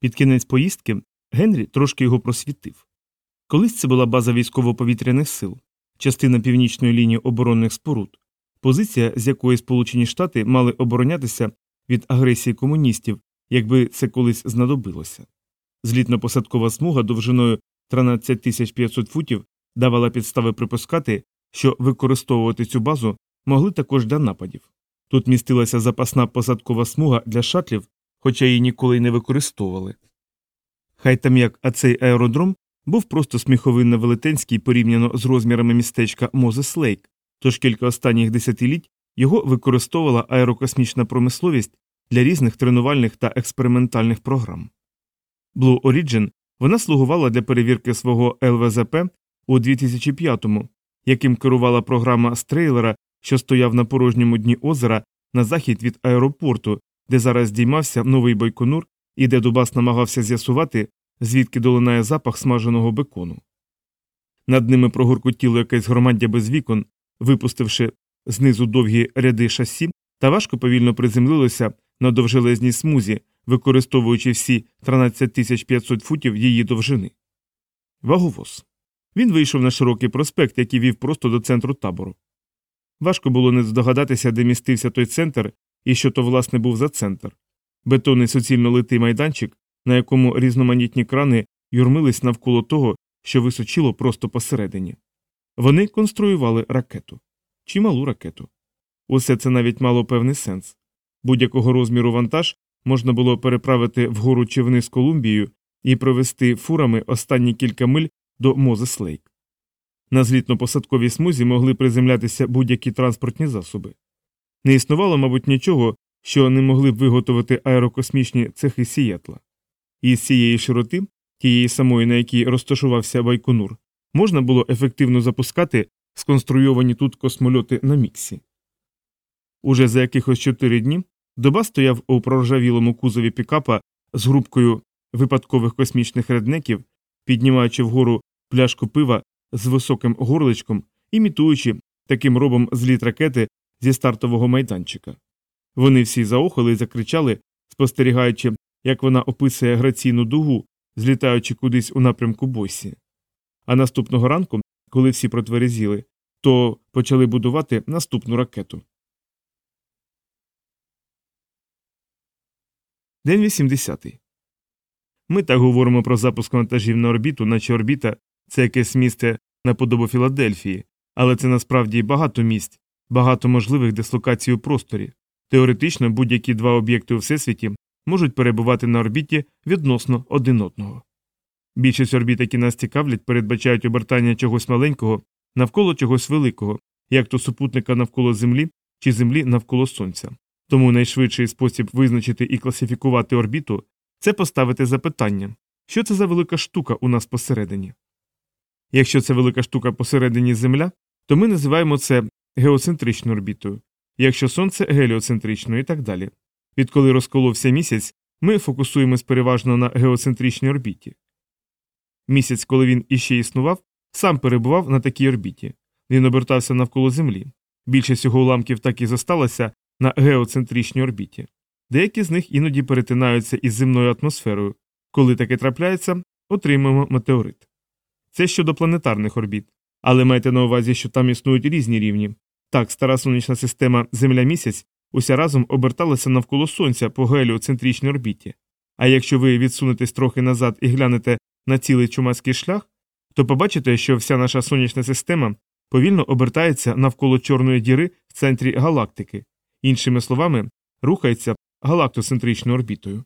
Під кінець поїздки Генрі трошки його просвітив. Колись це була база військово-повітряних сил, частина північної лінії оборонних споруд, позиція, з якої Сполучені Штати мали оборонятися від агресії комуністів, якби це колись знадобилося. Злітно-посадкова смуга довжиною 13 500 футів давала підстави припускати, що використовувати цю базу могли також для нападів. Тут містилася запасна посадкова смуга для шатлів, хоча її ніколи й не використовували. Хай там як, а цей аеродром був просто сміховинно велетенський порівняно з розмірами містечка Мозес Лейк, тож кілька останніх десятиліть його використовувала аерокосмічна промисловість для різних тренувальних та експериментальних програм. Blue Origin вона слугувала для перевірки свого ЛВЗП у 2005-му, яким керувала програма Стрейлера, що стояв на порожньому дні озера на захід від аеропорту, де зараз здіймався новий бойконур і де Дубас намагався з'ясувати, звідки долинає запах смаженого бекону. Над ними прогуркотіло якесь громаддя без вікон, випустивши знизу довгі ряди шасі, та важко повільно приземлилося на довжелезній смузі, використовуючи всі 13 500 футів її довжини. Ваговоз. Він вийшов на широкий проспект, який вів просто до центру табору. Важко було не здогадатися, де містився той центр і що то, власне, був за центр. Бетонний суцільно литий майданчик, на якому різноманітні крани юрмились навколо того, що височило просто посередині. Вони конструювали ракету чималу ракету. Усе це навіть мало певний сенс. Будь-якого розміру вантаж можна було переправити вгору чи вниз Колумбію і провести фурами останні кілька миль до Мозес Лейк. На злітно-посадковій смузі могли приземлятися будь-які транспортні засоби. Не існувало, мабуть, нічого, що не могли б виготовити аерокосмічні цехи Сієтла. І з цієї широти, тієї самої, на якій розташувався Байконур, можна було ефективно запускати сконструйовані тут космольоти на Міксі. Уже за якихось чотири дні доба стояв у проржавілому кузові пікапа з групкою випадкових космічних реднеків, піднімаючи вгору пляшку пива з високим горличком, імітуючи таким робом зліт ракети зі стартового майданчика. Вони всі заохали і закричали, спостерігаючи, як вона описує граційну дугу, злітаючи кудись у напрямку Босі. А наступного ранку, коли всі протверезіли, то почали будувати наступну ракету. День 80. Ми так говоримо про запуск вантажів на орбіту, наче орбіта це якесь місце наподобу Філадельфії, але це насправді багато місць, багато можливих дислокацій у просторі. Теоретично будь-які два об'єкти у всесвіті можуть перебувати на орбіті відносно один одного. Більшість орбіт, які нас цікавлять, передбачають обертання чогось маленького навколо чогось великого, як то супутника навколо Землі чи Землі навколо Сонця. Тому найшвидший спосіб визначити і класифікувати орбіту це поставити запитання, що це за велика штука у нас посередині. Якщо це велика штука посередині Земля, то ми називаємо це геоцентричною орбітою, якщо Сонце геліоцентричною і так далі. Відколи розколовся місяць, ми фокусуємось переважно на геоцентричній орбіті. Місяць, коли він іще існував, сам перебував на такій орбіті. Він обертався навколо Землі. Більшість його уламків так і зосталася на геоцентричній орбіті. Деякі з них іноді перетинаються із земною атмосферою. Коли таке трапляється, отримуємо метеорит. Це щодо планетарних орбіт. Але майте на увазі, що там існують різні рівні. Так, стара сонячна система Земля місяць уся разом оберталася навколо Сонця по геліоцентричній орбіті. А якщо ви відсунетесь трохи назад і глянете на цілий чумацький шлях, то побачите, що вся наша сонячна система повільно обертається навколо Чорної діри в центрі галактики, іншими словами, рухається галактоцентричною орбітою.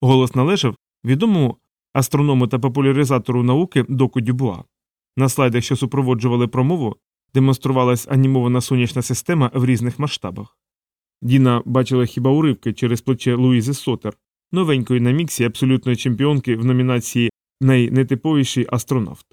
Голос належав відомому астроному та популяризатору науки Доку Дюбуа. На слайдах, що супроводжували промову, демонструвалась анімована сонячна система в різних масштабах. Діна бачила хіба уривки через плече Луїзи Сотер, новенької на міксі абсолютної чемпіонки в номінації Найнетиповіший астронавт.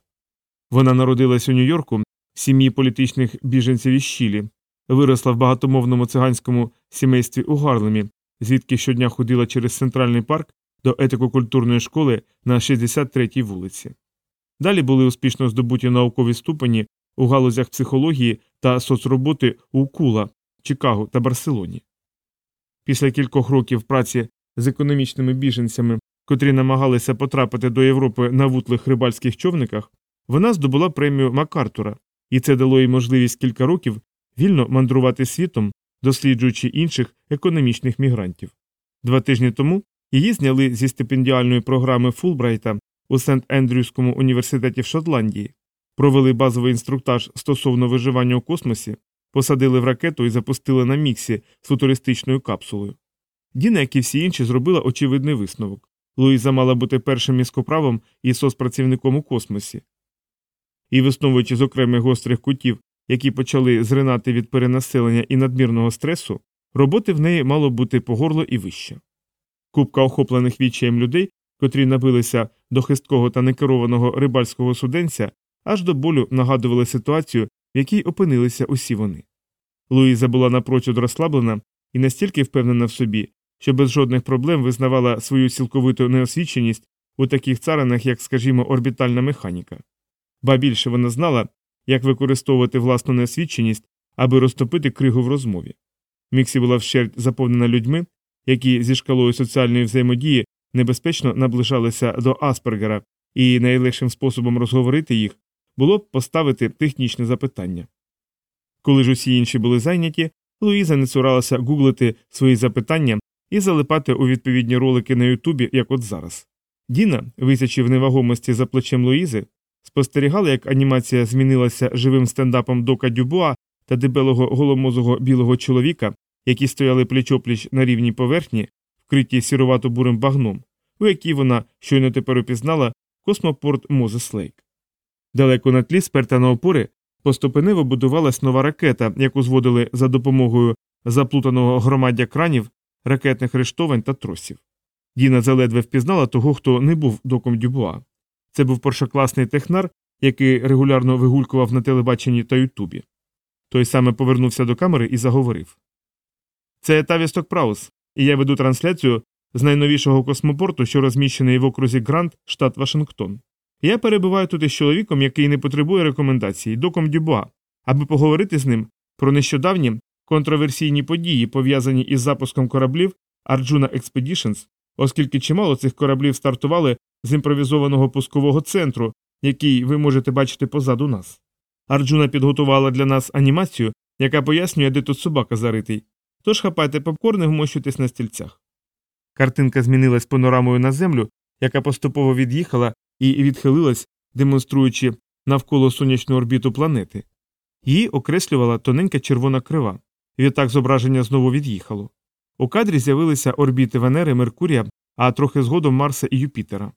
Вона народилась у Нью-Йорку в сім'ї політичних біженців із Щілі, виросла в багатомовному циганському сімействі у Гарлемі, звідки щодня ходила через центральний парк до етико-культурної школи на 63-й вулиці. Далі були успішно здобуті наукові ступені у галузях психології та соцроботи у Кула, Чикаго та Барселоні. Після кількох років праці з економічними біженцями котрі намагалися потрапити до Європи на вутлих рибальських човниках, вона здобула премію Макартура, і це дало їй можливість кілька років вільно мандрувати світом, досліджуючи інших економічних мігрантів. Два тижні тому її зняли зі стипендіальної програми Фулбрайта у Сент Ендрюському університеті в Шотландії, провели базовий інструктаж стосовно виживання у космосі, посадили в ракету і запустили на міксі з футуристичною капсулою. Діна, як і всі інші, зробила очевидний висновок. Луїза мала бути першим міскоправом і соцпрацівником у космосі. І висновуючи з окремих гострих кутів, які почали зринати від перенаселення і надмірного стресу, роботи в неї мало бути по горло і вище. Купка охоплених відчаєм людей, котрі набилися до хисткого та некерованого рибальського суденця, аж до болю нагадували ситуацію, в якій опинилися усі вони. Луїза була напрочуд розслаблена і настільки впевнена в собі, що без жодних проблем визнавала свою цілковиту неосвіченість у таких царинах, як, скажімо, орбітальна механіка. Ба більше вона знала, як використовувати власну неосвіченість, аби розтопити кригу в розмові. Міксі була вщерть заповнена людьми, які зі шкалою соціальної взаємодії небезпечно наближалися до Аспергера, і найлегшим способом розговорити їх було б поставити технічне запитання. Коли ж усі інші були зайняті, Луїза не цуралася гуглити свої запитання і залипати у відповідні ролики на Ютубі, як от зараз. Діна, висячи в невагомості за плечем Луїзи, спостерігала, як анімація змінилася живим стендапом Дока Дюбуа та дебелого голомозого білого чоловіка, які стояли пліч-опліч на рівній поверхні, вкриті сірувато бурим багном, у якій вона щойно тепер опізнала космопорт Мозес Лейк. Далеко на тлі сперта на опори поступенево будувалась нова ракета, яку зводили за допомогою заплутаного громаддя кранів, ракетних рештовань та тросів. Діна заледве впізнала того, хто не був доком Дюбуа. Це був першокласний технар, який регулярно вигулькував на телебаченні та Ютубі. Той саме повернувся до камери і заговорив. Це Тавісток Праус, і я веду трансляцію з найновішого космопорту, що розміщений в окрузі Грант, штат Вашингтон. Я перебуваю тут із чоловіком, який не потребує рекомендацій, доком Дюбуа, аби поговорити з ним про нещодавні контроверсійні події, пов'язані із запуском кораблів Arjuna Expeditions, оскільки чимало цих кораблів стартували з імпровізованого пускового центру, який ви можете бачити позаду нас. Арджуна підготувала для нас анімацію, яка пояснює, де тут собака заритий. Тож хапайте попкорн і вмощуйтесь на стільцях. Картинка змінилась панорамою на землю, яка поступово від'їхала і відхилилась, демонструючи навколо сонячну орбіту планети. Її окреслювала тоненька червона крива. Відтак зображення знову від'їхало. У кадрі з'явилися орбіти Венери, Меркурія, а трохи згодом Марса і Юпітера.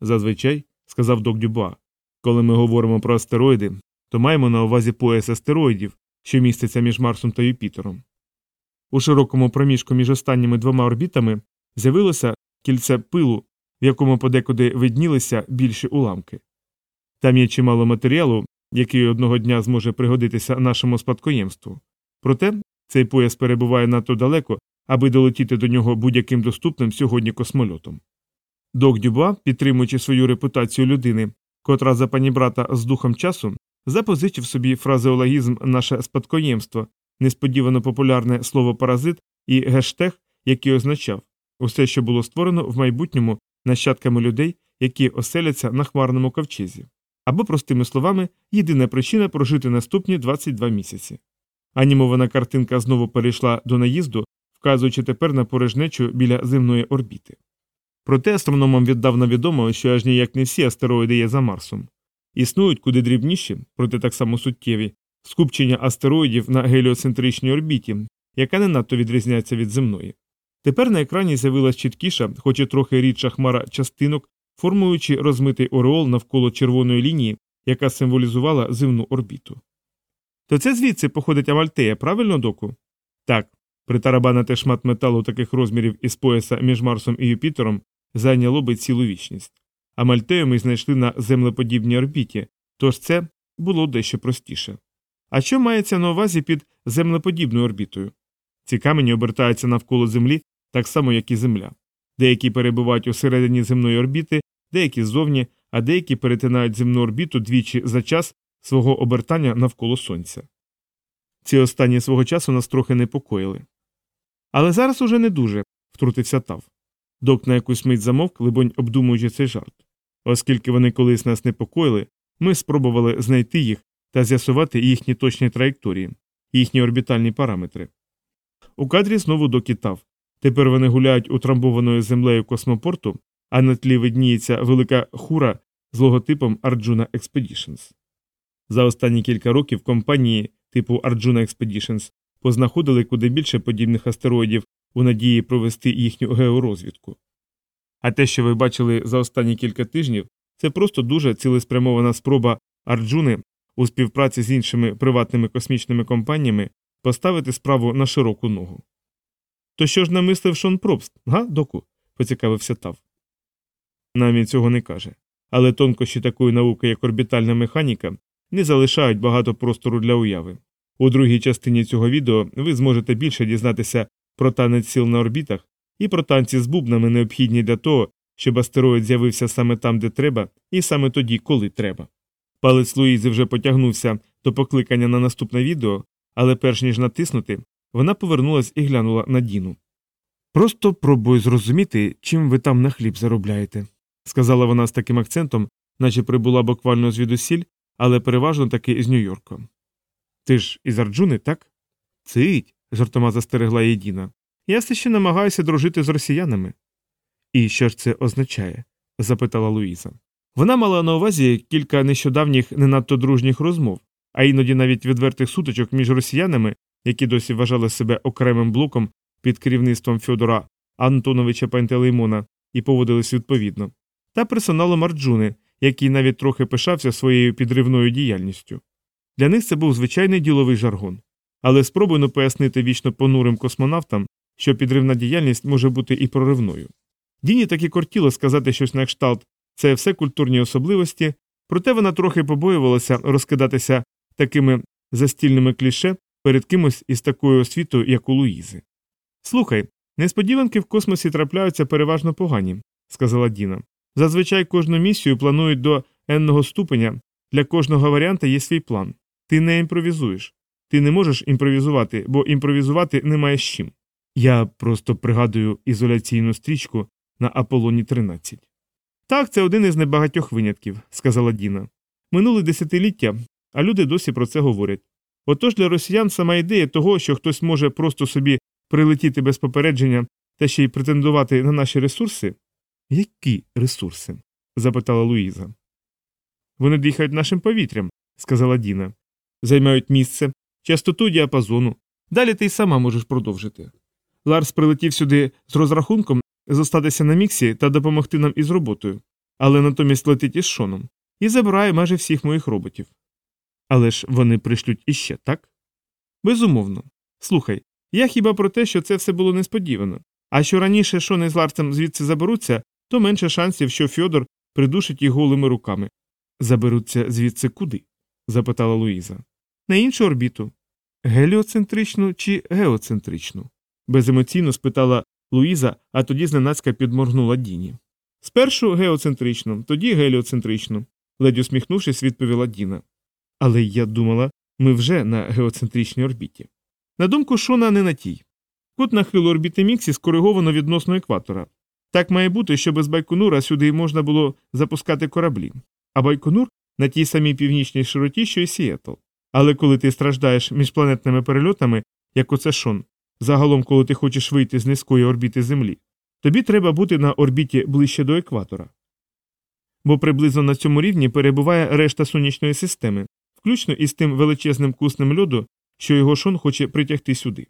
Зазвичай, сказав док Дюбуа, коли ми говоримо про астероїди, то маємо на увазі пояс астероїдів, що міститься між Марсом та Юпітером. У широкому проміжку між останніми двома орбітами з'явилося кільце пилу, в якому подекуди виднілися більші уламки. Там є чимало матеріалу, який одного дня зможе пригодитися нашому спадкоємству. Проте цей пояс перебуває надто далеко, аби долетіти до нього будь-яким доступним сьогодні космольотом. Док Дюба, підтримуючи свою репутацію людини, котра за панібрата з духом часу, запозичив собі фразеологізм наше спадкоємство, несподівано популярне слово паразит і гештег, який означав усе, що було створено в майбутньому нащадками людей, які оселяться на хмарному ковчезі. Або, простими словами, єдина причина прожити наступні 22 місяці. Анімована картинка знову перейшла до наїзду, вказуючи тепер на порожнечу біля земної орбіти. Проте астрономам віддавна відомо, що аж ніяк не всі астероїди є за Марсом. Існують куди дрібніші, проте так само суттєві, скупчення астероїдів на геліоцентричній орбіті, яка не надто відрізняється від земної. Тепер на екрані з'явилась чіткіша, хоч і трохи рідша хмара частинок, формуючи розмитий ореол навколо червоної лінії, яка символізувала земну орбіту. То це звідси походить Амальтея, правильно, доку? Так. Притарабанити шмат металу таких розмірів із пояса між Марсом і Юпітером зайняло би цілу вічність. Амальтею ми знайшли на землеподібній орбіті, тож це було дещо простіше. А що мається на увазі під землеподібною орбітою? Ці камені обертаються навколо Землі так само, як і Земля. Деякі перебувають у середині земної орбіти, деякі ззовні, а деякі перетинають земну орбіту двічі за час свого обертання навколо Сонця. Ці останні свого часу нас трохи непокоїли. Але зараз уже не дуже, втрутився Тав. Док на якусь мить замовк, либонь, обдумуючи цей жарт. Оскільки вони колись нас непокоїли, ми спробували знайти їх та з'ясувати їхні точні траєкторії, їхні орбітальні параметри. У кадрі знову докітав. Тепер вони гуляють утрамбованою землею космопорту, а на тлі видніється велика хура з логотипом Arjuna Expeditions. За останні кілька років компанії типу Arjuna Expeditions познаходили куди більше подібних астероїдів у надії провести їхню георозвідку. А те, що ви бачили за останні кілька тижнів, це просто дуже цілеспрямована спроба Арджуни у співпраці з іншими приватними космічними компаніями поставити справу на широку ногу. То що ж намислив Шон Пробст, га, доку? поцікавився Тав. Нам він цього не каже. Але тонкощі такої науки, як орбітальна механіка, не залишають багато простору для уяви. У другій частині цього відео ви зможете більше дізнатися про танець сіл на орбітах і про танці з бубнами, необхідні для того, щоб астероїд з'явився саме там, де треба, і саме тоді, коли треба. Палець Луїзи вже потягнувся до покликання на наступне відео, але перш ніж натиснути, вона повернулась і глянула на Діну. Просто пробую зрозуміти, чим ви там на хліб заробляєте, сказала вона з таким акцентом, наче прибула буквально звідусіль, але переважно таки з Нью-Йорка. Ти ж із Арджуни, так? Цить, жартома застерегла її Діна. Я все ще намагаюся дружити з росіянами. І що ж це означає? запитала Луїза. Вона мала на увазі кілька нещодавніх не надто дружніх розмов, а іноді навіть відвертих сутичок між росіянами, які досі вважали себе окремим блоком під керівництвом Фьодора Антоновича Пантелеймона і поводились відповідно, та персоналом Арджуни, який навіть трохи пишався своєю підривною діяльністю. Для них це був звичайний діловий жаргон. Але спробуйно пояснити вічно понурим космонавтам, що підривна діяльність може бути і проривною. Діні таки кортіло сказати щось на кшталт це все культурні особливості, проте вона трохи побоювалася розкидатися такими застільними кліше перед кимось із такою освітою, як у Луїзи. Слухай, несподіванки в космосі трапляються переважно погані, сказала Діна. Зазвичай кожну місію планують до енного ступеня, для кожного варіанта є свій план. Ти не імпровізуєш. Ти не можеш імпровізувати, бо імпровізувати немає з чим. Я просто пригадую ізоляційну стрічку на Аполлоні 13. Так, це один із небагатьох винятків, сказала Діна. Минули десятиліття, а люди досі про це говорять. Отож для росіян сама ідея того, що хтось може просто собі прилетіти без попередження та ще й претендувати на наші ресурси. Які ресурси? запитала Луїза. Вони дихають нашим повітрям, сказала Діна. Займають місце, частоту діапазону. Далі ти й сама можеш продовжити. Ларс прилетів сюди з розрахунком зостатися на міксі та допомогти нам із роботою, але натомість летить із шоном і забирає майже всіх моїх роботів. Але ж вони пришлють іще, так? Безумовно. Слухай, я хіба про те, що це все було несподівано, а що раніше Шон із Ларсом звідси заберуться, то менше шансів, що Фьодор придушить їх голими руками. Заберуться звідси куди? запитала Луїза. На іншу орбіту. Геліоцентричну чи геоцентричну? беземоційно спитала Луїза, а тоді зненацька підморгнула Діні. Спершу геоцентрично, тоді геліоцентрично, ледь усміхнувшись, відповіла Діна. Але я думала, ми вже на геоцентричній орбіті. На думку Шона, не на тій. Кут нахилу орбіти Міксі скориговано відносно екватора. Так має бути, щоб із Байконура сюди можна було запускати кораблі, а Байконур на тій самій північній широті, що й Сіетл. Але коли ти страждаєш міжпланетними перельотами, як оце Шон, загалом, коли ти хочеш вийти з низької орбіти Землі, тобі треба бути на орбіті ближче до екватора. Бо приблизно на цьому рівні перебуває решта сонячної системи, включно із тим величезним куснем льоду, що його шон хоче притягти сюди.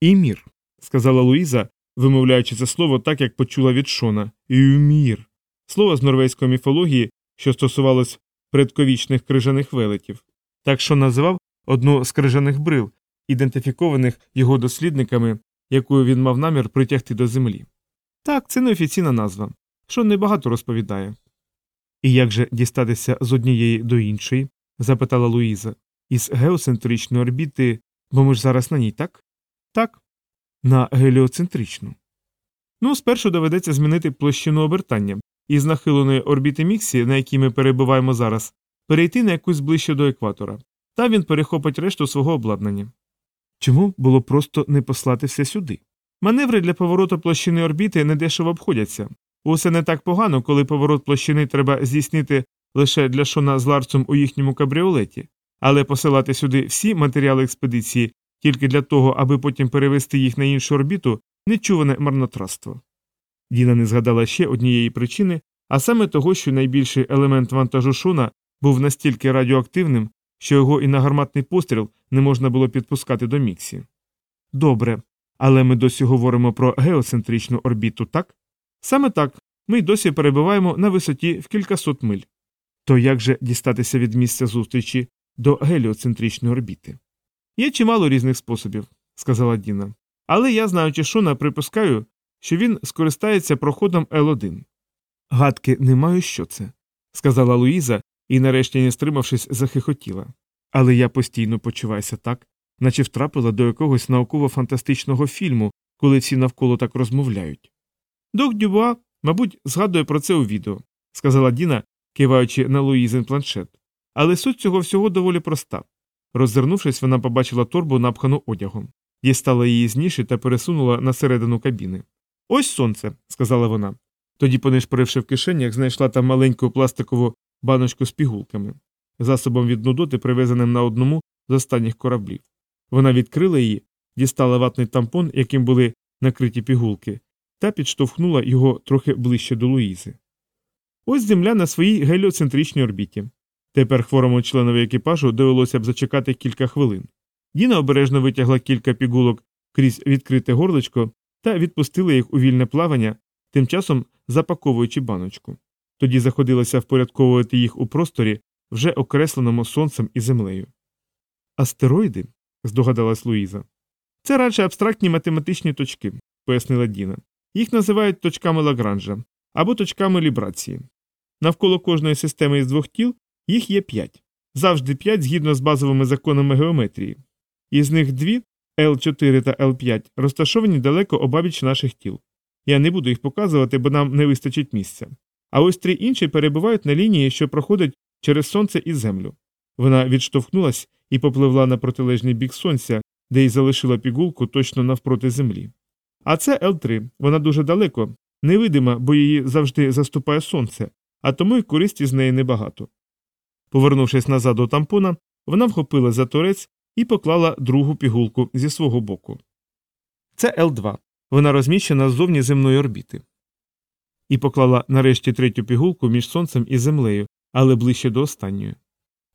Імір, сказала Луїза, вимовляючи це слово так, як почула від Шона. Імір. Слово з норвезької міфології, що стосувалось предковічних крижаних велетів. Так що називав одну з крижаних брил, ідентифікованих його дослідниками, яку він мав намір притягти до землі. Так, це неофіційна назва, що небагато розповідає. І як же дістатися з однієї до іншої? запитала Луїза. Із геоцентричної орбіти, бо ми ж зараз на ній, так? Так. На геліоцентричну. Ну, спершу доведеться змінити площину обертання із нахиленої орбіти Міксі, на якій ми перебуваємо зараз, перейти на якусь ближче до екватора. Там він перехопить решту свого обладнання. Чому було просто не послати все сюди? Маневри для повороту площини орбіти недешево обходяться. Усе не так погано, коли поворот площини треба здійснити лише для Шона з Ларцем у їхньому кабріолеті, але посилати сюди всі матеріали експедиції тільки для того, аби потім перевести їх на іншу орбіту, нечуване марнотратство. Діна не згадала ще однієї причини, а саме того, що найбільший елемент вантажу Шона був настільки радіоактивним, що його і на гарматний постріл не можна було підпускати до міксі. Добре, але ми досі говоримо про геоцентричну орбіту, так? Саме так, ми й досі перебуваємо на висоті в кількасот миль. То як же дістатися від місця зустрічі до геліоцентричної орбіти? Є чимало різних способів, сказала Діна. Але я, знаючи Шона, припускаю, що він скористається проходом Л1. Гадки не маю, що це, сказала Луїза і, нарешті, не стримавшись, захихотіла. Але я постійно почуваюся так, наче втрапила до якогось науково-фантастичного фільму, коли всі навколо так розмовляють. Док Дюбуа, мабуть, згадує про це у відео, сказала Діна, киваючи на Луїзин планшет. Але суть цього всього доволі проста. Роззирнувшись, вона побачила торбу, напхану одягом, дістала її з ніші та пересунула на середину кабіни. Ось сонце, сказала вона. Тоді, понишпоривши в кишенях, знайшла там маленьку пластикову баночку з пігулками, засобом від нудоти, привезеним на одному з останніх кораблів. Вона відкрила її, дістала ватний тампон, яким були накриті пігулки, та підштовхнула його трохи ближче до Луїзи. Ось земля на своїй геліоцентричній орбіті. Тепер хворому членові екіпажу довелося б зачекати кілька хвилин. Діна обережно витягла кілька пігулок крізь відкрите горличко та відпустила їх у вільне плавання, тим часом запаковуючи баночку. Тоді заходилася впорядковувати їх у просторі, вже окресленому сонцем і землею. Астероїди? здогадалась Луїза. Це радше абстрактні математичні точки, пояснила Діна. Їх називають точками Лагранжа або точками лібрації. Навколо кожної системи із двох тіл їх є п'ять, завжди п'ять згідно з базовими законами геометрії. Із них дві L4 та L5 розташовані далеко обабіч наших тіл. Я не буду їх показувати, бо нам не вистачить місця. А ось три інші перебувають на лінії, що проходить через сонце і землю. Вона відштовхнулась і попливла на протилежний бік сонця, де й залишила пігулку точно навпроти землі. А це Л3, вона дуже далеко, невидима, бо її завжди заступає сонце, а тому й користі з неї небагато. Повернувшись назад до тампона, вона вхопила за торець і поклала другу пігулку зі свого боку. Це Л2. Вона розміщена ззовні земної орбіти. І поклала нарешті третю пігулку між сонцем і землею, але ближче до останньої.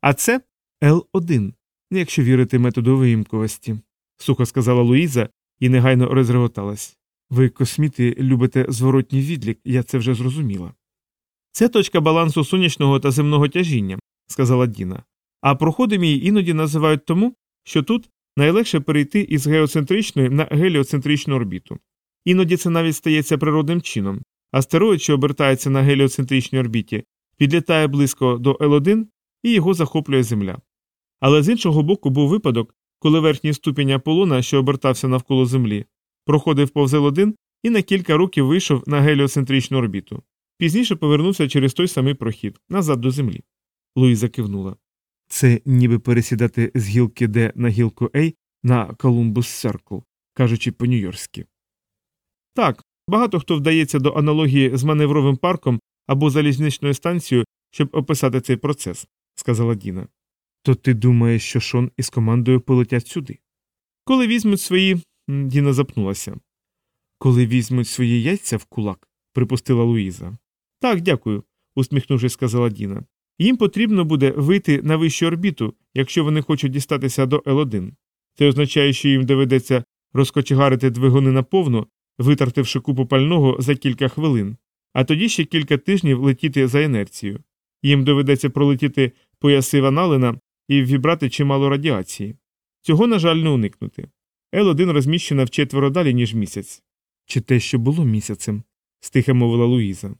А це Л1, якщо вірити методу виїмковості, сухо сказала Луїза і негайно розреготалась. Ви, косміти, любите зворотній відлік, я це вже зрозуміла. Це точка балансу сонячного та земного тяжіння, сказала Діна. А проходи мій іноді називають тому, що тут найлегше перейти із геоцентричної на геліоцентричну орбіту. Іноді це навіть стається природним чином. Астероїд, що обертається на геліоцентричній орбіті, підлітає близько до Л1 і його захоплює Земля. Але з іншого боку був випадок, коли верхній ступінь Аполлона, що обертався навколо Землі, проходив повз Л1 і на кілька років вийшов на геліоцентричну орбіту. Пізніше повернувся через той самий прохід назад до Землі. Луїза кивнула. Це ніби пересідати з гілки Д на гілку A на Колумбус Серкл, кажучи по-нью-йорськи. Так, багато хто вдається до аналогії з маневровим парком або залізничною станцією, щоб описати цей процес, сказала Діна. То ти думаєш, що Шон із командою полетять сюди? Коли візьмуть свої. Діна запнулася. Коли візьмуть свої яйця в кулак, припустила Луїза. Так, дякую, усміхнувшись, сказала Діна. Їм потрібно буде вийти на вищу орбіту, якщо вони хочуть дістатися до Л1. Це означає, що їм доведеться розкочегарити двигуни наповну, витративши купу пального за кілька хвилин, а тоді ще кілька тижнів летіти за інерцією. Їм доведеться пролетіти пояси Ваналина і ввібрати чимало радіації. Цього, на жаль, не уникнути. Л1 розміщена вчетверо далі, ніж місяць. Чи те, що було місяцем, стиха мовила Луїза.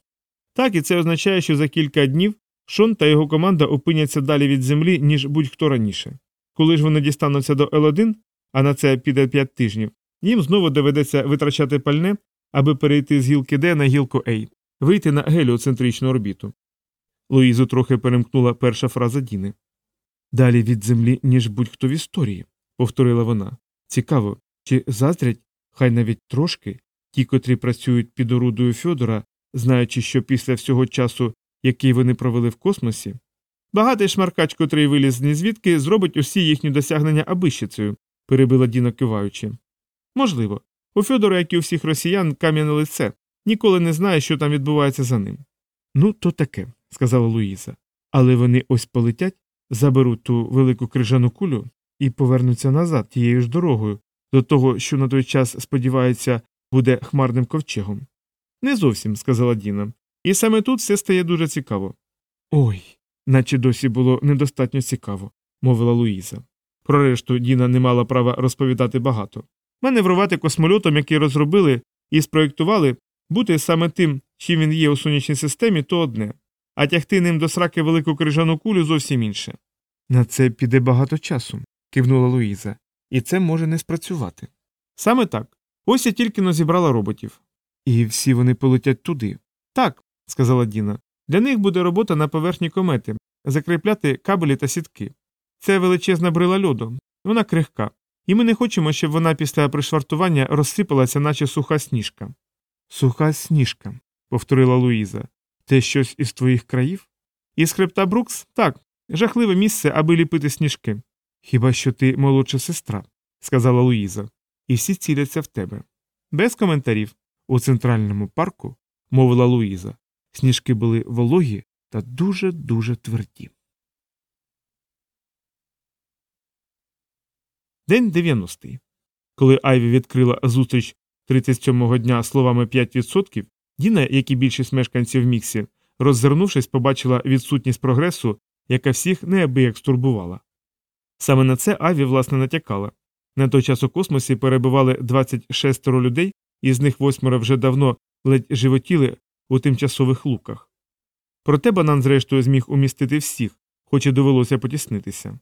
Так, і це означає, що за кілька днів Шон та його команда опиняться далі від землі, ніж будь-хто раніше. Коли ж вони дістануться до Л1, а на це піде 5 тижнів, їм знову доведеться витрачати пальне, аби перейти з гілки Д на гілку А, вийти на геліоцентричну орбіту. Луїзу трохи перемкнула перша фраза Діни. Далі від землі, ніж будь-хто в історії, повторила вона. Цікаво, чи заздрять хай навіть трошки, ті, котрі працюють під орудою Фьодора, знаючи, що після всього часу, який вони провели в космосі, багатий шмаркач, котрий виліз з нізвідки, зробить усі їхні досягнення абищицею, перебила Діна киваючи. Можливо, у Фьодора, як і у всіх росіян, кам'яне лице, ніколи не знає, що там відбувається за ним. Ну, то таке, сказала Луїза. Але вони ось полетять, заберуть ту велику крижану кулю і повернуться назад тією ж дорогою, до того, що на той час, сподівається, буде хмарним ковчегом. Не зовсім, сказала Діна. І саме тут все стає дуже цікаво. Ой, наче досі було недостатньо цікаво, мовила Луїза. Про решту Діна не мала права розповідати багато. Маневрувати космольотом, який розробили і спроєктували, бути саме тим, чим він є у сонячній системі, то одне, а тягти ним до сраки велику крижану кулю зовсім інше. На це піде багато часу, кивнула Луїза, і це може не спрацювати. Саме так. Ось я тільки но зібрала роботів. І всі вони полетять туди. Так, сказала Діна. Для них буде робота на поверхні комети, закріпляти кабелі та сітки. Це величезна брила льоду, вона крихка, і ми не хочемо, щоб вона після пришвартування розсипалася, наче суха сніжка. Суха сніжка, повторила Луїза. Те щось із твоїх країв? Із хребта Брукс? Так, жахливе місце, аби ліпити сніжки. Хіба що ти молодша сестра, сказала Луїза, і всі ціляться в тебе. Без коментарів. У центральному парку, мовила Луїза, сніжки були вологі та дуже дуже тверді. День 90-й. Коли Айві відкрила зустріч 37-го дня словами 5%, Діна, як і більшість мешканців Міксі, роззирнувшись, побачила відсутність прогресу, яка всіх неабияк стурбувала. Саме на це Аві, власне, натякала. На той час у космосі перебували 26 людей, із них восьмеро вже давно ледь животіли у тимчасових луках. Проте банан, зрештою, зміг умістити всіх, хоч і довелося потіснитися.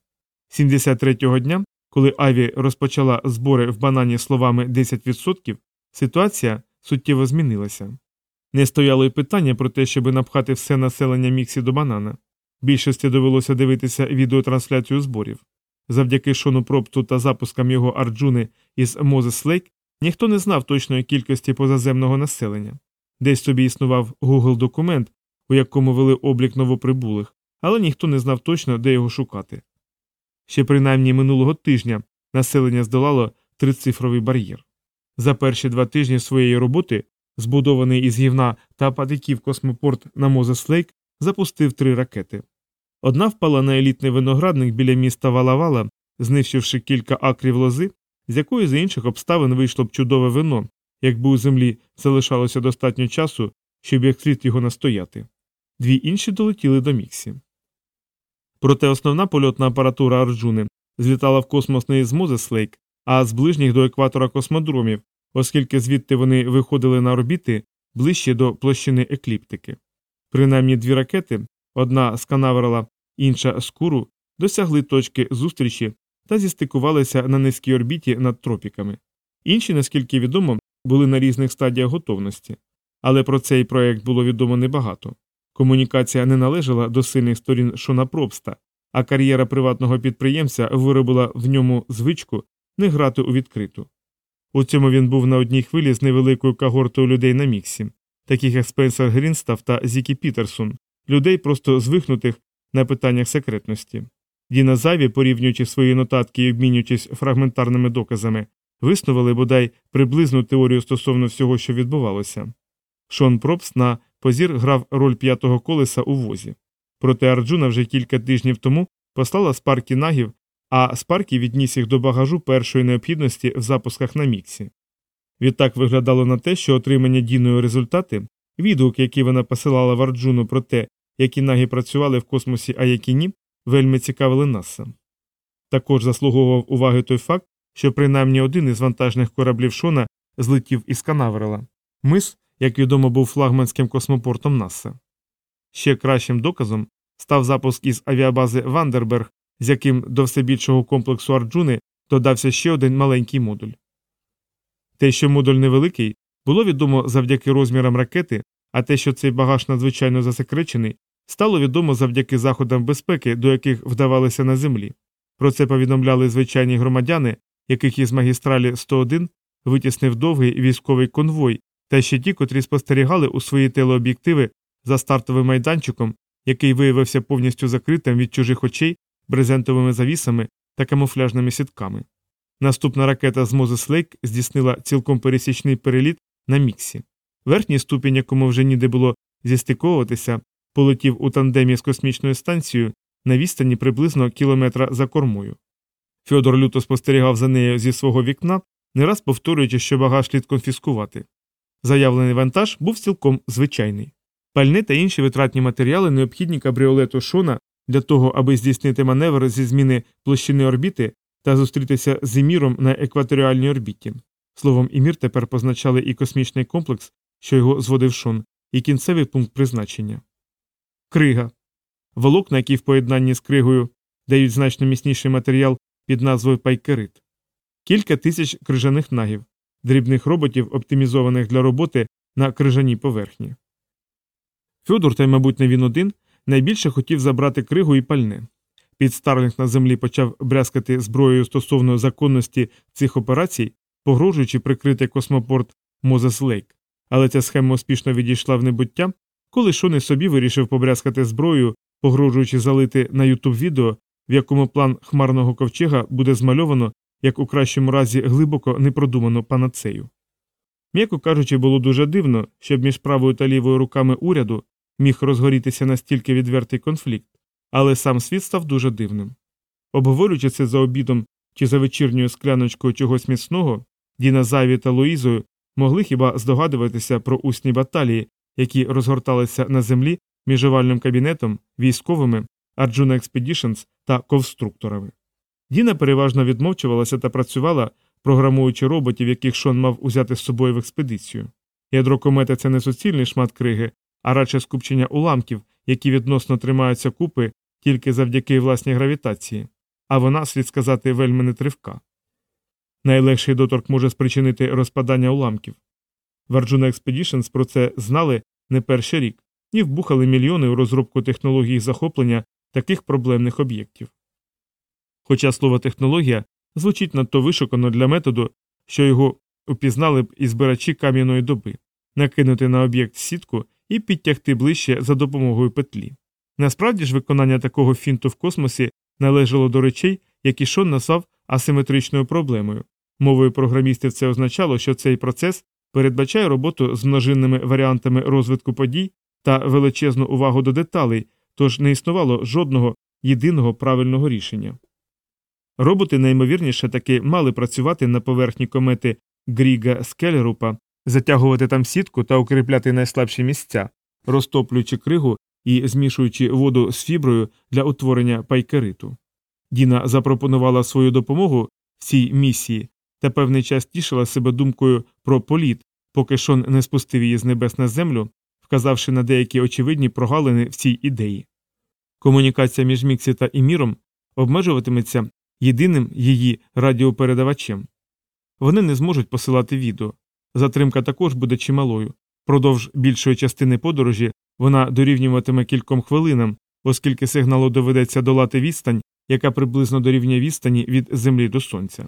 73-го дня, коли Аві розпочала збори в банані словами 10%, ситуація суттєво змінилася. Не стояло й питання про те, щоб напхати все населення Міксі до банана. Більшості довелося дивитися відеотрансляцію зборів. Завдяки Шону Пробсту та запускам його Арджуни із Мозес Лейк ніхто не знав точної кількості позаземного населення. Десь собі існував Google документ, у якому вели облік новоприбулих, але ніхто не знав точно, де його шукати. Ще принаймні минулого тижня населення здолало трицифровий бар'єр. За перші два тижні своєї роботи, збудований із гівна та патиків космопорт на Мозес Лейк, запустив три ракети. Одна впала на елітний виноградник біля міста Валла-Валла, знищивши кілька акрів лози, з якої за інших обставин вийшло б чудове вино, якби у землі залишалося достатньо часу, щоб як слід його настояти. Дві інші долетіли до Міксі. Проте основна польотна апаратура Арджуни злітала в космос не із Мозес-Лейк, а з ближніх до екватора космодромів, оскільки звідти вони виходили на орбіти ближче до площини екліптики. Принаймні дві ракети, одна з Канаверала, інша з Куру, досягли точки зустрічі та зістикувалися на низькій орбіті над тропіками. Інші, наскільки відомо, були на різних стадіях готовності, але про цей проект було відомо небагато. Комунікація не належала до сильних сторін Шона Пробста, а кар'єра приватного підприємця виробила в ньому звичку не грати у відкриту. У цьому він був на одній хвилі з невеликою когортою людей на міксі, таких як Спенсер Грінстав та Зікі Пітерсон, людей, просто звихнутих на питаннях секретності. Діна Заві, порівнюючи свої нотатки і обмінюючись фрагментарними доказами, виснували бодай приблизну теорію стосовно всього, що відбувалося. Шон Пробс на позір грав роль п'ятого колеса у возі. Проте Арджуна вже кілька тижнів тому послала спаркі нагів, а спаркі відніс їх до багажу першої необхідності в запусках на міксі. Відтак виглядало на те, що отримання Діною результати, відгук, який вона посилала в Арджуну про те, які наги працювали в космосі, а які ні, вельми цікавили Наса. Також заслуговував уваги той факт, що принаймні один із вантажних кораблів Шона злетів із Канаверала. Мис, як відомо, був флагманським космопортом НАСА. Ще кращим доказом став запуск із авіабази Вандерберг, з яким до всебільшого комплексу Арджуни додався ще один маленький модуль. Те, що модуль невеликий, було відомо завдяки розмірам ракети, а те, що цей багаж надзвичайно засекречений, стало відомо завдяки заходам безпеки, до яких вдавалися на землі. Про це повідомляли звичайні громадяни, яких із магістралі 101 витіснив довгий військовий конвой, та ще ті, котрі спостерігали у свої телеоб'єктиви за стартовим майданчиком, який виявився повністю закритим від чужих очей брезентовими завісами та камуфляжними сітками. Наступна ракета з Мозес Лейк здійснила цілком пересічний переліт на Міксі. Верхній ступінь, якому вже ніде було зістиковуватися, полетів у тандемі з космічною станцією на відстані приблизно кілометра за кормою. Фьодор люто спостерігав за нею зі свого вікна, не раз повторюючи, що багаж слід конфіскувати. Заявлений вантаж був цілком звичайний. Пальне та інші витратні матеріали необхідні кабріолету Шона для того, аби здійснити маневр зі зміни площини орбіти та зустрітися з Іміром на екваторіальній орбіті. Словом, Імір тепер позначали і космічний комплекс, що його зводив Шон, і кінцевий пункт призначення. Крига. Волокна, які в поєднанні з кригою дають значно міцніший матеріал під назвою пайкерит. Кілька тисяч крижаних нагів, дрібних роботів, оптимізованих для роботи на крижаній поверхні. Фьодор, та й, мабуть, не він один, найбільше хотів забрати кригу і пальне. Піт Старлінг на землі почав брязкати зброєю стосовно законності цих операцій, погрожуючи прикрити космопорт Мозес Лейк. Але ця схема успішно відійшла в небуття, коли Шон і собі вирішив побрязкати зброєю, погрожуючи залити на ютуб відео, в якому план хмарного ковчега буде змальовано, як у кращому разі глибоко непродуману панацею. М'яко кажучи, було дуже дивно, щоб між правою та лівою руками уряду міг розгорітися настільки відвертий конфлікт, але сам світ став дуже дивним. Обговорюючи це за обідом чи за вечірньою скляночкою чогось міцного, Діна Зайві та Луїзою могли хіба здогадуватися про усні баталії, які розгорталися на землі між овальним кабінетом, військовими, Arjuna Expeditions та ковструкторами. Діна переважно відмовчувалася та працювала, програмуючи роботів, яких Шон мав узяти з собою в експедицію. Ядро комети це не суцільний шмат криги, а радше скупчення уламків, які відносно тримаються купи тільки завдяки власній гравітації, а вона, слід сказати, вельми нетривка. Найлегший доторк може спричинити розпадання уламків. В Arjuna Expeditions про це знали не перший рік і вбухали мільйони у розробку технологій захоплення таких проблемних об'єктів. Хоча слово технологія звучить надто вишукано для методу, що його упізнали б і збирачі кам'яної доби, накинути на об'єкт сітку і підтягти ближче за допомогою петлі. Насправді ж виконання такого фінту в космосі належало до речей, які Шон назвав асиметричною проблемою. Мовою програмістів це означало, що цей процес передбачає роботу з множинними варіантами розвитку подій та величезну увагу до деталей, тож не існувало жодного єдиного правильного рішення. Роботи найімовірніше таки мали працювати на поверхні комети Гріга Скелерупа, затягувати там сітку та укріпляти найслабші місця, розтоплюючи кригу і змішуючи воду з фіброю для утворення пайкериту. Діна запропонувала свою допомогу в цій місії та певний час тішила себе думкою про політ, поки Шон не спустив її з небес на землю, вказавши на деякі очевидні прогалини в цій ідеї. Комунікація між Міксі та Іміром обмежуватиметься єдиним її радіопередавачем. Вони не зможуть посилати відео. Затримка також буде чималою. Продовж більшої частини подорожі вона дорівнюватиме кільком хвилинам, оскільки сигналу доведеться долати відстань, яка приблизно дорівнює відстані від Землі до Сонця.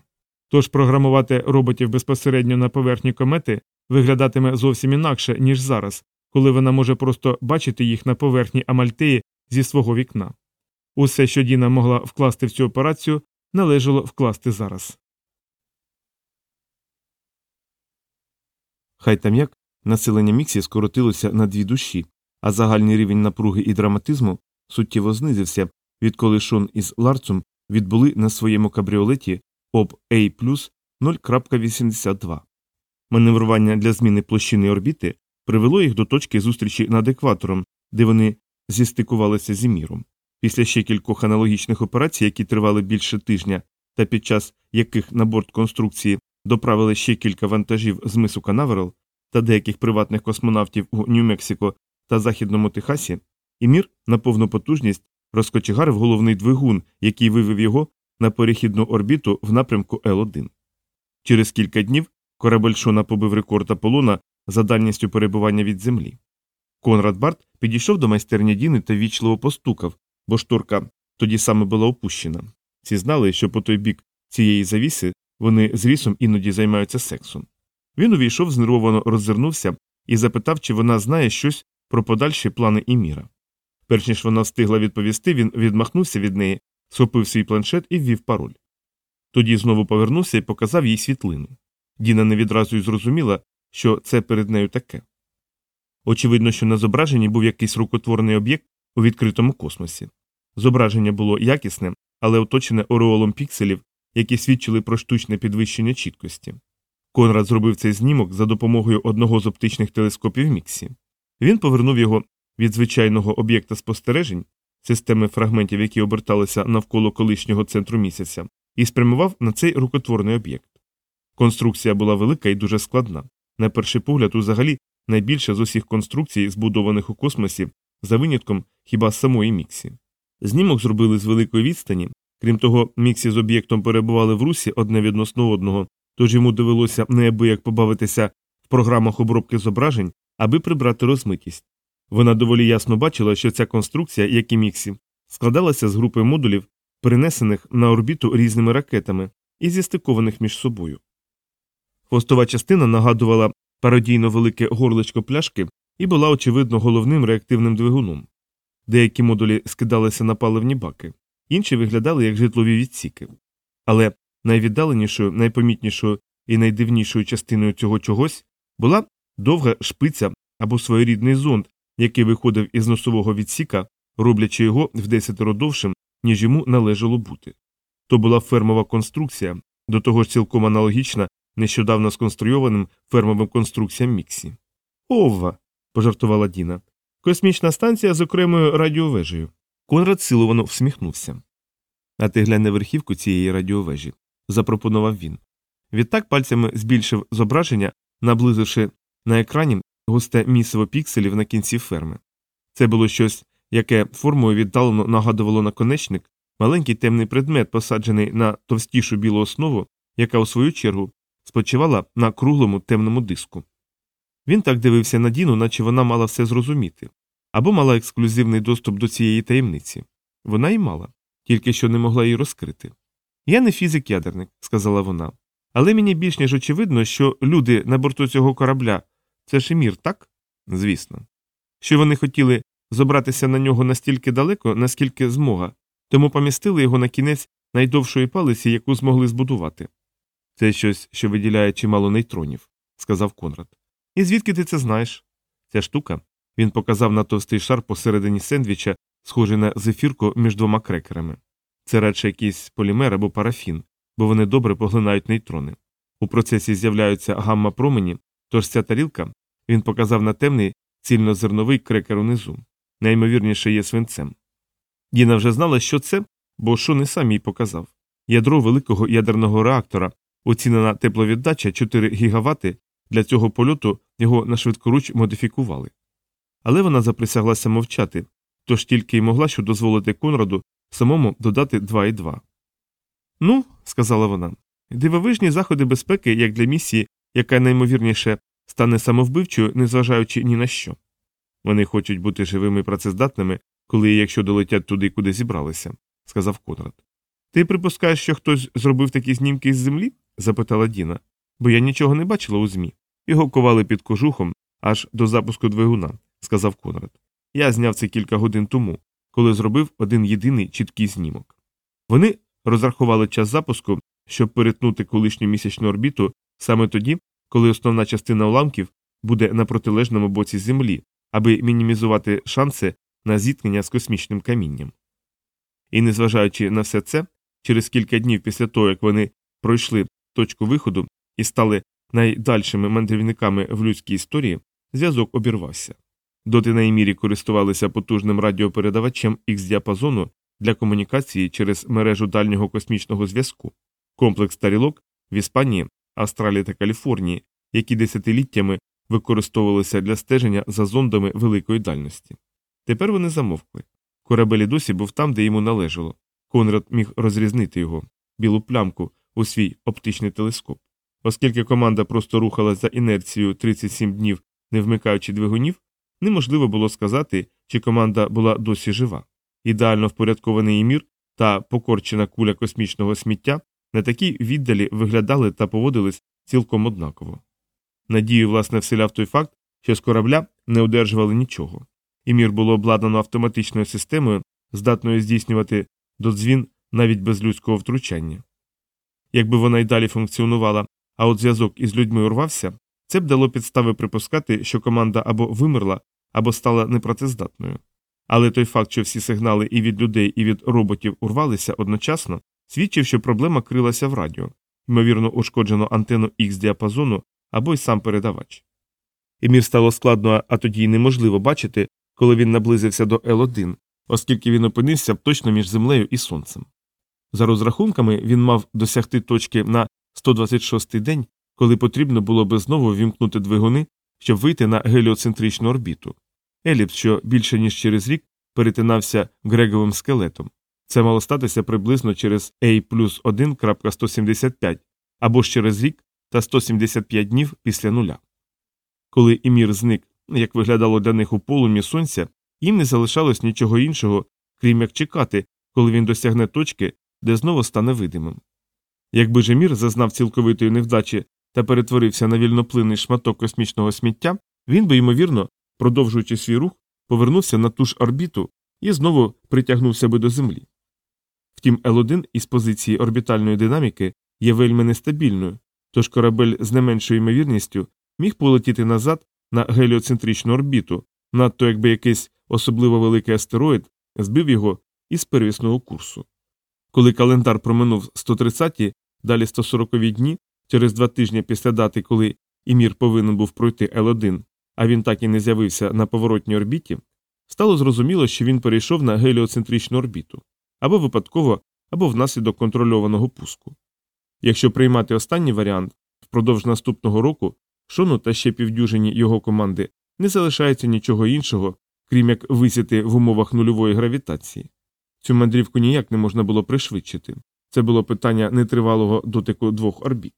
Тож програмувати роботів безпосередньо на поверхні комети виглядатиме зовсім інакше, ніж зараз, коли вона може просто бачити їх на поверхні Амальтеї зі свого вікна. Усе, що Діна могла вкласти в цю операцію, належало вкласти зараз. Хай там як населення Міксі скоротилося на дві душі, а загальний рівень напруги і драматизму суттєво знизився, відколи Шон із Ларцум відбули на своєму кабріолеті об A 0.82. Маневрування для зміни площини орбіти привело їх до точки зустрічі над екватором, де вони зістикувалися з Іміром. Після ще кількох аналогічних операцій, які тривали більше тижня, та під час яких на борт конструкції доправили ще кілька вантажів з мису Канаверал та деяких приватних космонавтів у Нью-Мексико та Західному Техасі, Імір на повну потужність розкочегарив головний двигун, який вивів його на перехідну орбіту в напрямку Л1. Через кілька днів корабель Шона побив рекорд Аполлона за дальністю перебування від землі. Конрад Барт підійшов до майстерні Діни та вічливо постукав, бо шторка тоді саме була опущена. Всі знали, що по той бік цієї завіси Вони з рісом іноді займаються сексом. Він увійшов, знервовано роззирнувся і запитав, чи вона знає щось про подальші плани Іміра. Перш ніж вона встигла відповісти, він відмахнувся від неї, схопив свій планшет і ввів пароль. Тоді знову повернувся і показав їй світлину. Діна не відразу й зрозуміла, що це перед нею таке. Очевидно, що на зображенні був якийсь рукотворний об'єкт у відкритому космосі. Зображення було якісне, але оточене ореолом пікселів, які свідчили про штучне підвищення чіткості. Конрад зробив цей знімок за допомогою одного з оптичних телескопів Міксі. Він повернув його від звичайного об'єкта спостережень, системи фрагментів, які оберталися навколо колишнього центру місяця, і спрямував на цей рукотворний об'єкт. Конструкція була велика і дуже складна. На перший погляд, взагалі, найбільша з усіх конструкцій, збудованих у космосі, за винятком хіба самої Міксі. Знімок зробили з великої відстані, крім того, Міксі з об'єктом перебували в русі одне відносно одного, тож йому довелося неабияк побавитися в програмах обробки зображень, аби прибрати розмитість. Вона доволі ясно бачила, що ця конструкція, як і Міксі, складалася з групи модулів, перенесених на орбіту різними ракетами і зістикованих між собою. Хвостова частина нагадувала пародійно велике горлечко пляшки і була, очевидно, головним реактивним двигуном. Деякі модулі скидалися на паливні баки, інші виглядали як житлові відсіки. Але найвіддаленішою, найпомітнішою і найдивнішою частиною цього чогось була довга шпиця або своєрідний зонд, який виходив із носового відсіка, роблячи його в десятеро довшим, ніж йому належало бути. То була фермова конструкція, до того ж цілком аналогічна нещодавно сконструйованим фермовим конструкціям Міксі. Овва. пожартувала Діна. Космічна станція з окремою радіовежею. Конрад силовано всміхнувся. А ти глянь на верхівку цієї радіовежі, запропонував він. Відтак пальцями збільшив зображення, наблизивши на екрані густе місиво пікселів на кінці ферми. Це було щось, яке формою віддалено нагадувало наконечник, маленький темний предмет, посаджений на товстішу білу основу, яка, у свою чергу, спочивала на круглому темному диску. Він так дивився на Діну, наче вона мала все зрозуміти, або мала ексклюзивний доступ до цієї таємниці. Вона й мала, тільки що не могла її розкрити. Я не фізик-ядерник, сказала вона, але мені більш ніж очевидно, що люди на борту цього корабля це ж мір, так? Звісно. Що вони хотіли забратися на нього настільки далеко, наскільки змога, тому помістили його на кінець найдовшої палиці, яку змогли збудувати. Це щось, що виділяє чимало нейтронів, сказав Конрад. І звідки ти це знаєш? Ця штука. Він показав на товстий шар посередині сендвіча, схожий на зефірку між двома крекерами. Це радше якийсь полімер або парафін, бо вони добре поглинають нейтрони. У процесі з'являються гамма промені, тож ця тарілка він показав на темний цільнозерновий крекер унизу. Наймовірніше є свинцем. Діна вже знала, що це, бо Шон і сам їй показав. Ядро великого ядерного реактора, оцінена тепловіддача 4 гігавати, для цього польоту його на швидкоруч модифікували. Але вона заприсяглася мовчати, тож тільки й могла що дозволити Конраду самому додати 2 і 2. Ну, сказала вона, дивовижні заходи безпеки, як для місії, яка наймовірніше стане самовбивчою, незважаючи ні на що. Вони хочуть бути живими і працездатними, коли і якщо долетять туди, куди зібралися, сказав Конрад. Ти припускаєш, що хтось зробив такі знімки з землі? запитала Діна, бо я нічого не бачила у ЗМІ. Його ковали під кожухом аж до запуску двигуна, сказав Конрад. Я зняв це кілька годин тому, коли зробив один єдиний чіткий знімок. Вони розрахували час запуску, щоб перетнути колишню місячну орбіту саме тоді, коли основна частина уламків буде на протилежному боці Землі, аби мінімізувати шанси на зіткнення з космічним камінням. І незважаючи на все це, через кілька днів після того, як вони пройшли точку виходу і стали найдальшими мандрівниками в людській історії, зв'язок обірвався. Доти на Емірі користувалися потужним радіопередавачем х діапазону для комунікації через мережу дальнього космічного зв'язку, комплекс тарілок в Іспанії, Австралії та Каліфорнії, які десятиліттями використовувалися для стеження за зондами великої дальності. Тепер вони замовкли. Корабель і досі був там, де йому належало. Конрад міг розрізнити його, білу плямку у свій оптичний телескоп. Оскільки команда просто рухалась за інерцією 37 днів, не вмикаючи двигунів, неможливо було сказати, чи команда була досі жива. Ідеально впорядкований мір та покорчена куля космічного сміття на такій віддалі виглядали та поводились цілком однаково. Надію, власне, вселяв той факт, що з корабля не одержували нічого, і мір було обладнано автоматичною системою, здатною здійснювати додзвін навіть без людського втручання. Якби вона й далі функціонувала, а от зв'язок із людьми урвався, це б дало підстави припускати, що команда або вимерла, або стала непрацездатною. Але той факт, що всі сигнали і від людей, і від роботів урвалися одночасно, свідчив, що проблема крилася в радіо, ймовірно, ушкоджено антенну Х діапазону або й сам передавач. Емір стало складно, а тоді й неможливо бачити, коли він наблизився до Л1, оскільки він опинився точно між землею і сонцем. За розрахунками, він мав досягти точки на 126-й день, коли потрібно було би знову вімкнути двигуни, щоб вийти на геліоцентричну орбіту. Еліпс, що більше ніж через рік перетинався Греговим скелетом. Це мало статися приблизно через A плюс 1.175 або ж через рік та 175 днів після нуля. Коли Імір зник, як виглядало для них у полумі сонця, їм не залишалось нічого іншого, крім як чекати, коли він досягне точки, де знову стане видимим. Якби же мір зазнав цілковитої невдачі та перетворився на вільноплинний шматок космічного сміття, він би, ймовірно, продовжуючи свій рух, повернувся на ту ж орбіту і знову притягнувся би до Землі. Втім, Л1 із позиції орбітальної динаміки є вельми нестабільною, тож корабель з не меншою ймовірністю міг полетіти назад на геліоцентричну орбіту, надто якби якийсь особливо великий астероїд збив його із первісного курсу. Коли календар проминув 130-ті, далі 140-ві дні, через два тижні після дати, коли Імір повинен був пройти Л1, а він так і не з'явився на поворотній орбіті, стало зрозуміло, що він перейшов на геліоцентричну орбіту або випадково, або внаслідок контрольованого пуску. Якщо приймати останній варіант, впродовж наступного року Шону та ще півдюжині його команди не залишається нічого іншого, крім як висіти в умовах нульової гравітації. Цю мандрівку ніяк не можна було пришвидшити це було питання нетривалого дотику двох орбіт.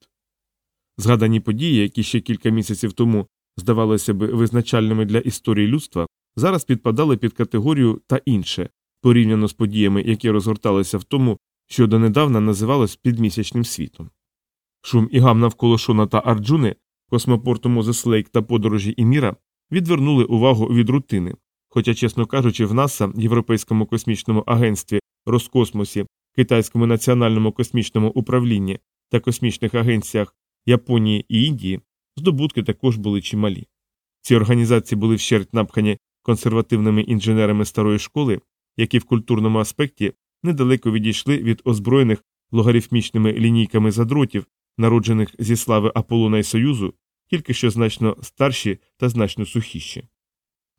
Згадані події, які ще кілька місяців тому здавалися б визначальними для історії людства, зараз підпадали під категорію та інше, порівняно з подіями, які розгорталися в тому, що донедавна називалось підмісячним світом. Шум і гам навколо Шона та Арджуни, космопорту Мозес Лейк та подорожі Іміра відвернули увагу від рутини, хоча, чесно кажучи, в НАСА, Європейському космічному агентстві, Роскосмосі, Китайському національному космічному управлінні та космічних агенціях Японії і Індії здобутки також були чималі. Ці організації були вщерть напхані консервативними інженерами старої школи, які в культурному аспекті недалеко відійшли від озброєних логарифмічними лінійками задротів, народжених зі слави Аполлона і Союзу, тільки що значно старші та значно сухіші.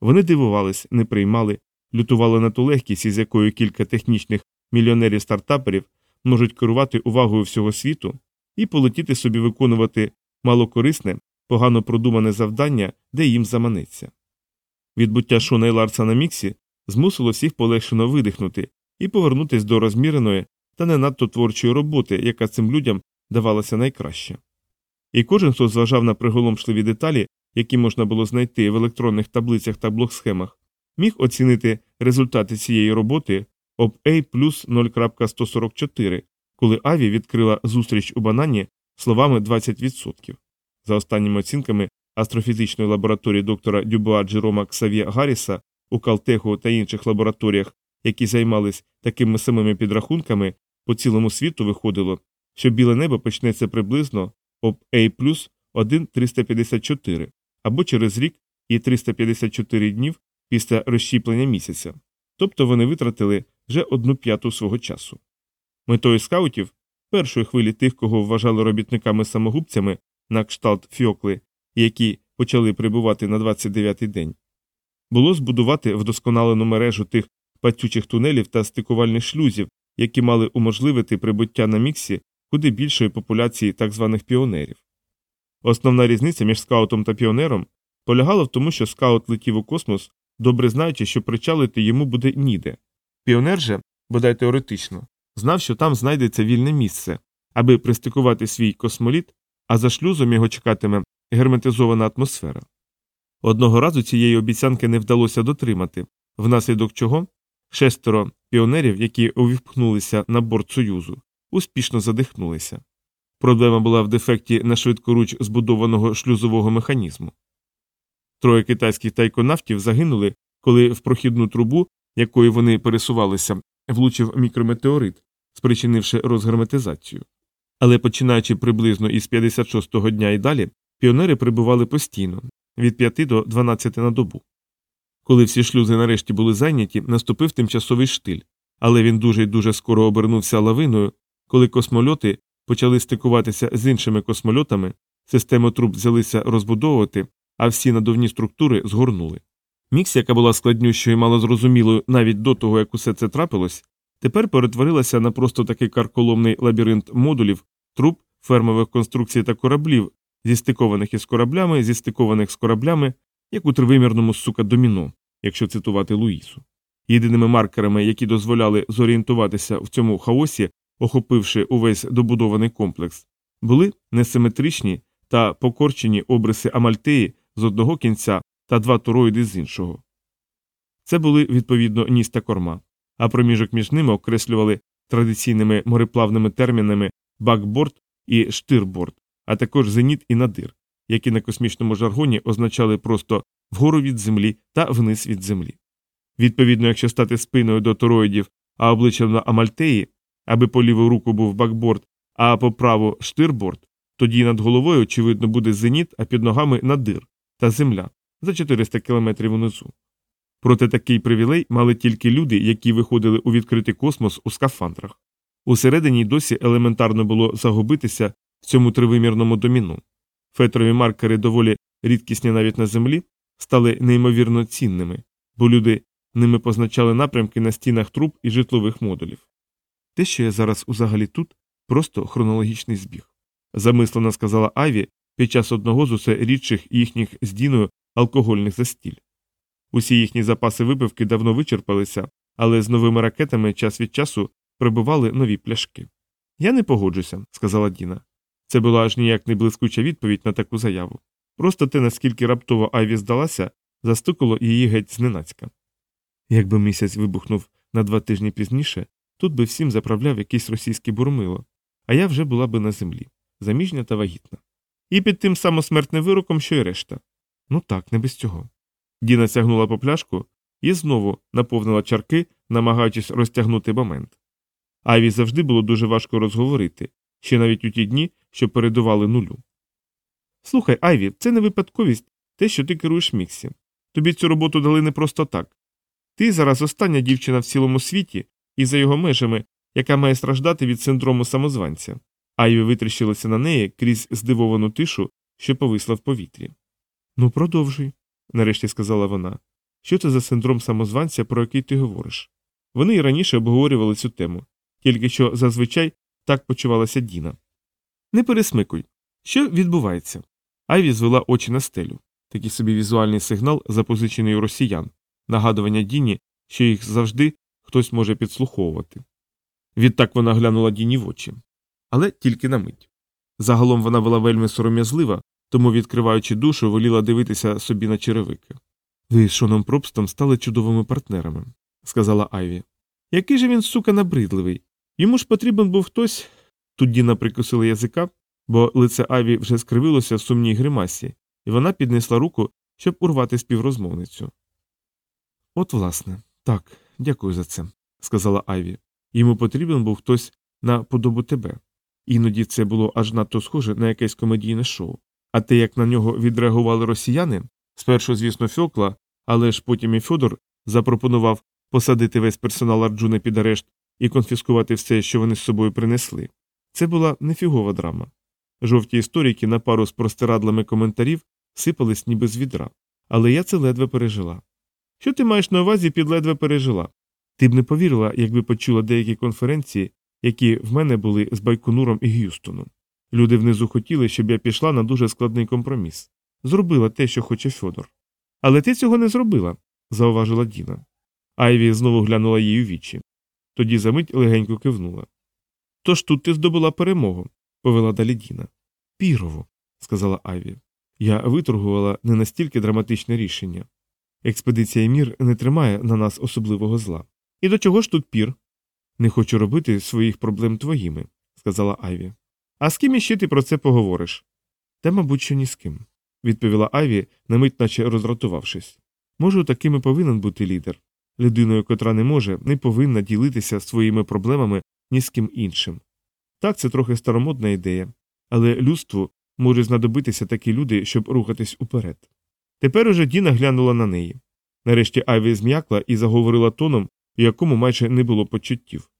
Вони дивувались, не приймали, лютували на ту легкість, із якою кілька технічних мільйонерів стартаперів можуть керувати увагою всього світу і полетіти собі виконувати малокорисне, погано продумане завдання, де їм заманеться. Відбуття Шона і Ларса на міксі змусило всіх полегшено видихнути і повернутися до розміреної та не надто творчої роботи, яка цим людям давалася найкраще. І кожен, хто зважав на приголомшливі деталі, які можна було знайти в електронних таблицях та блок-схемах, міг оцінити результати цієї роботи об A плюс 0.144, коли Аві відкрила зустріч у банані словами 20%. За останніми оцінками астрофізичної лабораторії доктора Дюбуа Джерома Ксав'є Гарріса у Калтеху та інших лабораторіях, які займались такими самими підрахунками, по цілому світу виходило, що біле небо почнеться приблизно об A плюс 1,354 або через рік і 354 днів після розщіплення місяця, тобто вони витратили вже одну п'яту свого часу. Метою скаутів, першої хвилі тих, кого вважали робітниками самогубцями на кшталт фіокли, які почали прибувати на 29-й день, було збудувати вдосконалену мережу тих пацючих тунелів та стикувальних шлюзів, які мали уможливити прибуття на міксі куди більшої популяції так званих піонерів. Основна різниця між скаутом та піонером полягала в тому, що скаут летів у космос, добре знаючи, що причалити йому буде ніде. Піонер же, бодай теоретично, знав, що там знайдеться вільне місце, аби пристикувати свій космоліт, а за шлюзом його чекатиме герметизована атмосфера. Одного разу цієї обіцянки не вдалося дотримати, внаслідок чого шестеро піонерів, які увіпхнулися на борт Союзу, успішно задихнулися. Проблема була в дефекті на швидкоруч збудованого шлюзового механізму. Троє китайських тайконавтів загинули, коли в прохідну трубу, якою вони пересувалися, влучив мікрометеорит, спричинивши розгерметизацію. Але починаючи приблизно із 56-го дня і далі, піонери прибували постійно від 5 до 12 на добу. Коли всі шлюзи нарешті були зайняті, наступив тимчасовий штиль, але він дуже й дуже скоро обернувся лавиною, коли космольоти почали стикуватися з іншими космольотами, систему труб взялися розбудовувати, а всі надувні структури згорнули. Мікс, яка була складнющою і малозрозумілою навіть до того, як усе це трапилось, тепер перетворилася на просто такий карколомний лабіринт модулів, труб, фермових конструкцій та кораблів, зістикованих із кораблями, зістикованих з кораблями, як у тривимірному сука доміно, якщо цитувати Луїсу. Єдиними маркерами, які дозволяли зорієнтуватися в цьому хаосі, охопивши увесь добудований комплекс, були несиметричні та покорчені обриси Амальтеї з одного кінця та два тороїди з іншого. Це були відповідно ніс та корма, а проміжок між ними окреслювали традиційними мореплавними термінами бакборд і штирборд, а також зеніт і надир, які на космічному жаргоні означали просто вгору від землі та вниз від землі. Відповідно, якщо стати спиною до тороїдів, а обличчям на Амальтеї, аби по ліву руку був бакборд, а по праву штирборд, тоді над головою, очевидно, буде зеніт, а під ногами надир та земля за 400 кілометрів унизу. Проте такий привілей мали тільки люди, які виходили у відкритий космос у скафандрах. Усередині досі елементарно було загубитися в цьому тривимірному доміну. Фетрові маркери, доволі рідкісні навіть на землі, стали неймовірно цінними, бо люди ними позначали напрямки на стінах труб і житлових модулів. Те, що я зараз узагалі тут, просто хронологічний збіг. Замислено сказала Айві під час одного з усе рідших їхніх з Діною алкогольних застіль. Усі їхні запаси випивки давно вичерпалися, але з новими ракетами час від часу прибували нові пляшки. Я не погоджуся, сказала Діна. Це була аж ніяк не блискуча відповідь на таку заяву. Просто те, наскільки раптово Айві здалася, застукало її геть зненацька. Якби місяць вибухнув на два тижні пізніше, тут би всім заправляв якийсь російський бурмило, а я вже була би на землі, заміжня та вагітна. І під тим самосмертним вироком, що й решта. Ну так, не без цього. Діна сягнула по пляшку і знову наповнила чарки, намагаючись розтягнути момент. Айві завжди було дуже важко розговорити, ще навіть у ті дні, що передували нулю. Слухай, Айві, це не випадковість те, що ти керуєш Міксі. Тобі цю роботу дали не просто так. Ти зараз остання дівчина в цілому світі і за його межами, яка має страждати від синдрому самозванця. Айві витріщилася на неї крізь здивовану тишу, що повисла в повітрі. Ну, продовжуй, нарешті сказала вона. Що це за синдром самозванця, про який ти говориш? Вони і раніше обговорювали цю тему, тільки що зазвичай так почувалася Діна. Не пересмикуй. Що відбувається? Айві звела очі на стелю. Такий собі візуальний сигнал, запозичений у росіян, нагадування Діні, що їх завжди хтось може підслуховувати. Відтак вона глянула Діні в очі. Але тільки на мить. Загалом вона була вельми сором'язлива, тому, відкриваючи душу, воліла дивитися собі на черевики. Ви з Шоном Пробстом стали чудовими партнерами, сказала Айві. Який же він, сука, набридливий. Йому ж потрібен був хтось. Тут Діна прикусила язика, бо лице Айві вже скривилося в сумній гримасі, і вона піднесла руку, щоб урвати співрозмовницю. От, власне, так, дякую за це, сказала Айві. Йому потрібен був хтось на подобу тебе. Іноді це було аж надто схоже на якесь комедійне шоу. А те, як на нього відреагували росіяни, спершу, звісно, Фьокла, але ж потім і Фьодор запропонував посадити весь персонал Арджуна під арешт і конфіскувати все, що вони з собою принесли. Це була нефігова драма. Жовті історики на пару з простирадлами коментарів сипались ніби з відра, але я це ледве пережила. Що ти маєш на увазі під ледве пережила? Ти б не повірила, якби почула деякі конференції, які в мене були з Байконуром і Г'юстоном. Люди внизу хотіли, щоб я пішла на дуже складний компроміс. Зробила те, що хоче Фьодор. Але ти цього не зробила, зауважила Діна. Айві знову глянула їй у вічі. Тоді за мить легенько кивнула. Тож тут ти здобула перемогу, повела далі Діна. Піррову, сказала Айві. Я виторгувала не настільки драматичне рішення. Експедиція Імір не тримає на нас особливого зла. І до чого ж тут Пірр? Не хочу робити своїх проблем твоїми, сказала Айві. А з ким іще ти про це поговориш? Та, мабуть, що ні з ким, відповіла Айві, на мить наче роздратувавшись. Може, таким і повинен бути лідер, людиною, котра не може, не повинна ділитися своїми проблемами ні з ким іншим. Так, це трохи старомодна ідея, але людству можуть знадобитися такі люди, щоб рухатись уперед. Тепер уже Діна глянула на неї. Нарешті Айві зм'якла і заговорила тоном, у якому майже не було почуттів.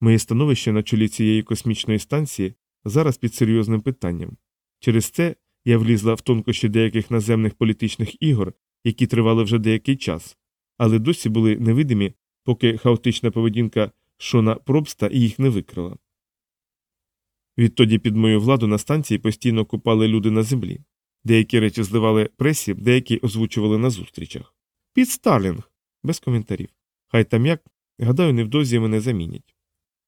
Моє становище на чолі цієї космічної станції зараз під серйозним питанням. Через це я влізла в тонкощі деяких наземних політичних ігор, які тривали вже деякий час, але досі були невидимі, поки хаотична поведінка Шона Пробста їх не викрила. Відтоді під мою владу на станції постійно купали люди на землі. Деякі речі зливали пресі, деякі озвучували на зустрічах. Під Старлінг, без коментарів. Хай там як, гадаю, невдовзі мене замінять.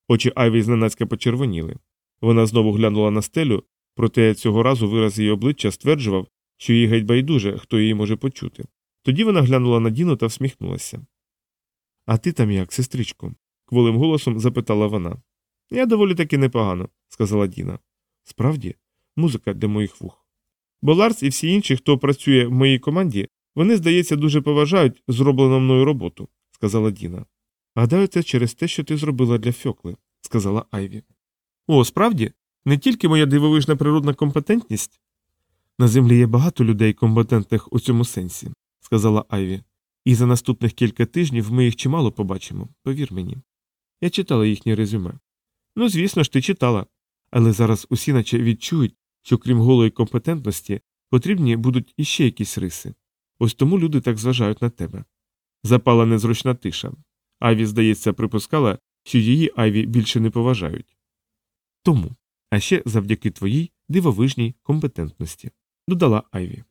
Очі Айві зненацька почервоніли. Вона знову глянула на стелю, проте цього разу вираз її обличчя стверджував, що їй геть байдуже, хто її може почути. Тоді вона глянула на Діну та всміхнулася. А ти там як, сестричко? кволим голосом запитала вона. Я доволі таки непогано, сказала Діна. Справді, музика для моїх вух. Бо Ларс і всі інші, хто працює в моїй команді, вони, здається, дуже поважають зроблену мною роботу, сказала Діна. Гадаю, це через те, що ти зробила для Фьокли, сказала Айві. О, справді, не тільки моя дивовижна природна компетентність. На землі є багато людей компетентних у цьому сенсі, сказала Айві. І за наступних кілька тижнів ми їх чимало побачимо, повір мені. Я читала їхнє резюме. Ну, звісно ж, ти читала. Але зараз усі наче відчують, що крім голої компетентності потрібні будуть іще якісь риси. Ось тому люди так зважають на тебе. Запала незручна тиша. Айві, здається, припускала, що її Айві більше не поважають. Тому, а ще завдяки твоїй дивовижній компетентності, додала Айві.